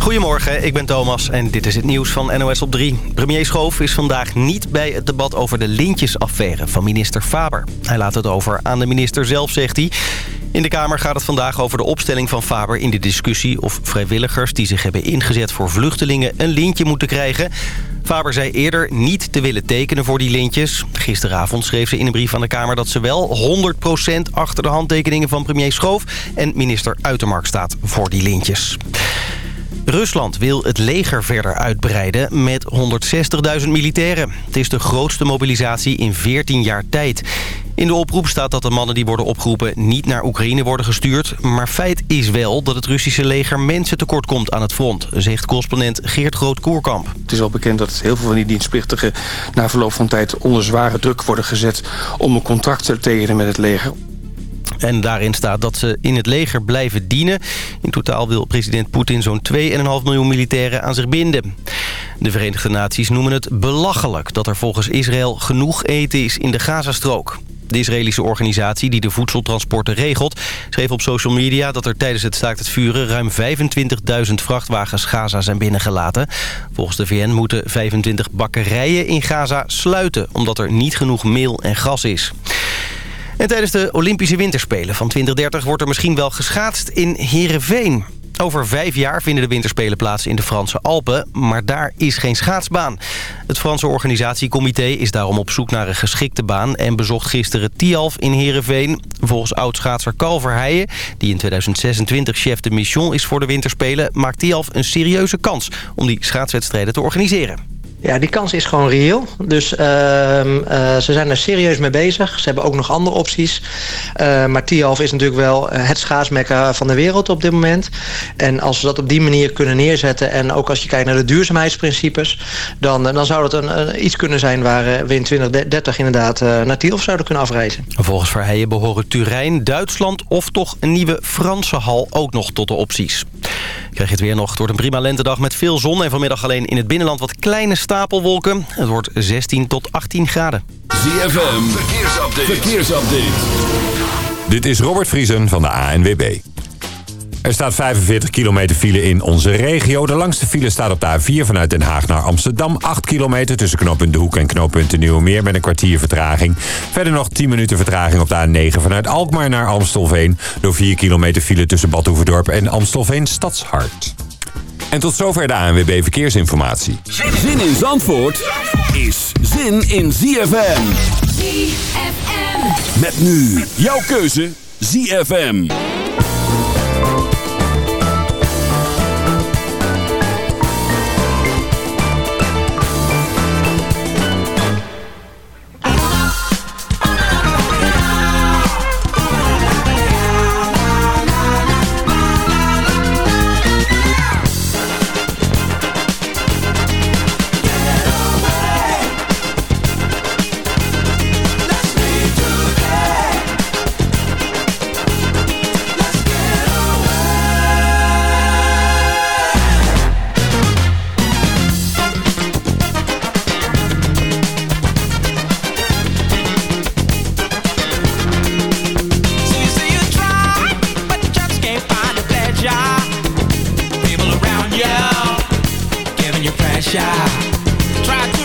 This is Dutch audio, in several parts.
Goedemorgen, ik ben Thomas en dit is het nieuws van NOS op 3. Premier Schoof is vandaag niet bij het debat over de lintjesaffaire van minister Faber. Hij laat het over aan de minister zelf, zegt hij. In de Kamer gaat het vandaag over de opstelling van Faber in de discussie... of vrijwilligers die zich hebben ingezet voor vluchtelingen een lintje moeten krijgen. Faber zei eerder niet te willen tekenen voor die lintjes. Gisteravond schreef ze in een brief aan de Kamer dat ze wel 100% achter de handtekeningen van premier Schoof... en minister Uitermark staat voor die lintjes. Rusland wil het leger verder uitbreiden met 160.000 militairen. Het is de grootste mobilisatie in 14 jaar tijd. In de oproep staat dat de mannen die worden opgeroepen niet naar Oekraïne worden gestuurd. Maar feit is wel dat het Russische leger mensen tekort komt aan het front, zegt correspondent Geert Groot-Koerkamp. Het is al bekend dat heel veel van die dienstplichtigen na verloop van tijd onder zware druk worden gezet om een contract te tekenen met het leger. En daarin staat dat ze in het leger blijven dienen. In totaal wil president Poetin zo'n 2,5 miljoen militairen aan zich binden. De Verenigde Naties noemen het belachelijk dat er volgens Israël genoeg eten is in de Gazastrook. De Israëlische organisatie die de voedseltransporten regelt... schreef op social media dat er tijdens het staakt het vuren... ruim 25.000 vrachtwagens Gaza zijn binnengelaten. Volgens de VN moeten 25 bakkerijen in Gaza sluiten... omdat er niet genoeg meel en gas is. En tijdens de Olympische Winterspelen van 2030 wordt er misschien wel geschaatst in Heerenveen. Over vijf jaar vinden de winterspelen plaats in de Franse Alpen, maar daar is geen schaatsbaan. Het Franse organisatiecomité is daarom op zoek naar een geschikte baan en bezocht gisteren Tialf in Heerenveen. Volgens oudschaatser Verheijen, die in 2026 chef de mission is voor de winterspelen, maakt Tialf een serieuze kans om die schaatswedstrijden te organiseren. Ja, die kans is gewoon reëel. Dus uh, uh, ze zijn er serieus mee bezig. Ze hebben ook nog andere opties. Uh, maar Tialf is natuurlijk wel het schaatsmekka van de wereld op dit moment. En als we dat op die manier kunnen neerzetten... en ook als je kijkt naar de duurzaamheidsprincipes... dan, dan zou een, een, iets kunnen zijn waar we in 2030 inderdaad naar Tialf zouden kunnen afreizen. Volgens Verheijen behoren Turijn, Duitsland of toch een nieuwe Franse hal ook nog tot de opties. Krijg je het weer nog. Het wordt een prima lentedag met veel zon... en vanmiddag alleen in het binnenland wat kleine stapelwolken. Het wordt 16 tot 18 graden. ZFM, verkeersupdate. verkeersupdate. Dit is Robert Vriesen van de ANWB. Er staat 45 kilometer file in onze regio. De langste file staat op de A4 vanuit Den Haag naar Amsterdam. 8 kilometer tussen knooppunt De Hoek en knooppunt De Nieuwe Meer met een kwartier vertraging. Verder nog 10 minuten vertraging op de A9 vanuit Alkmaar naar Amstelveen. Door 4 kilometer file tussen Badhoevedorp en Amstelveen Stadshart. En tot zover de ANWB Verkeersinformatie. Zin in Zandvoort is zin in ZFM. ZFM. Met nu jouw keuze ZFM. your pressure. Try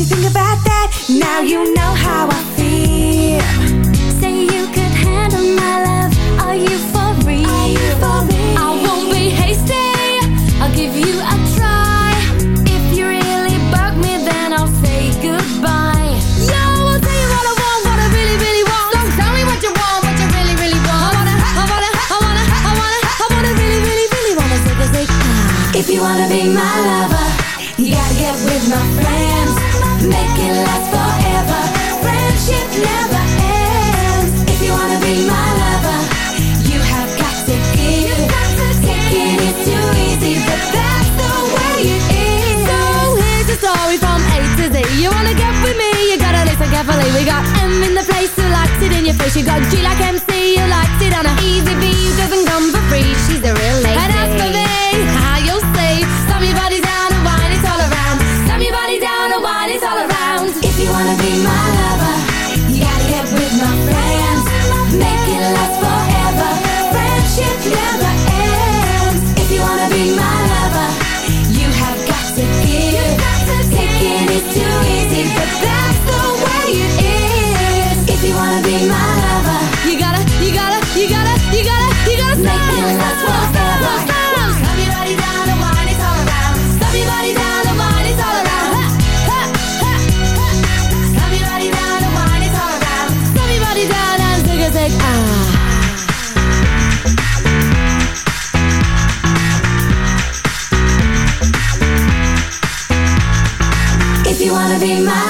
you think about that? Now you know how I feel. Say you could handle my love. Are you for real? You for real? I won't be hasty. I'll give you a try. If you really bug me, then I'll say goodbye. Yo, I'll tell you what I want, what I really, really want. So tell me what you want, what you really, really want. I wanna, I wanna, I wanna, I wanna, I wanna really, really, really wanna say, say, ah. If you wanna be my love. You wanna get with me, you gotta listen carefully We got M in the place. Who likes it in your face. You got G like MC who likes it on her Easy V. Doesn't come for free, she's the real lady. And as for me you gotta, you gotta, you gotta, you gotta make stop. be my.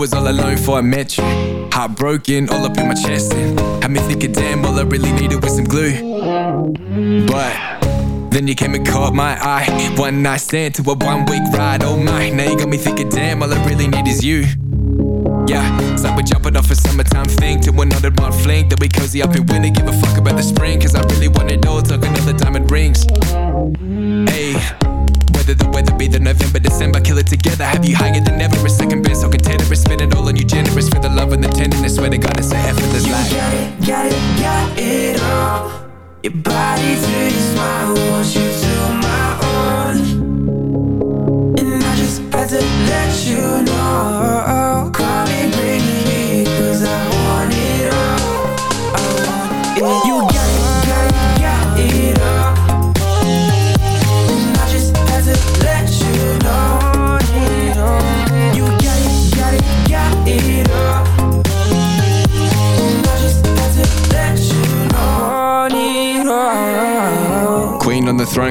was all alone before I met you. Heartbroken, all up in my chest. And had me thinking, damn, all I really needed was some glue. But then you came and caught my eye. One night stand to a one week ride. Oh my, now you got me thinking, damn, all I really need is you. Yeah, like we're jumping off a summertime thing to another month fling. Then we cozy up in winter, give a fuck about the spring. Cause I really want it all, talking all the diamond rings. Hey. Whether the weather be the November, December, kill it together. Have you higher than ever? A second best, so contagious. Spend it all on you, generous for the love and the tenderness. Swear to God, it's a effortless you life. Got it, got it, got it all. Your body your smile, wants you to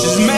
She's mad.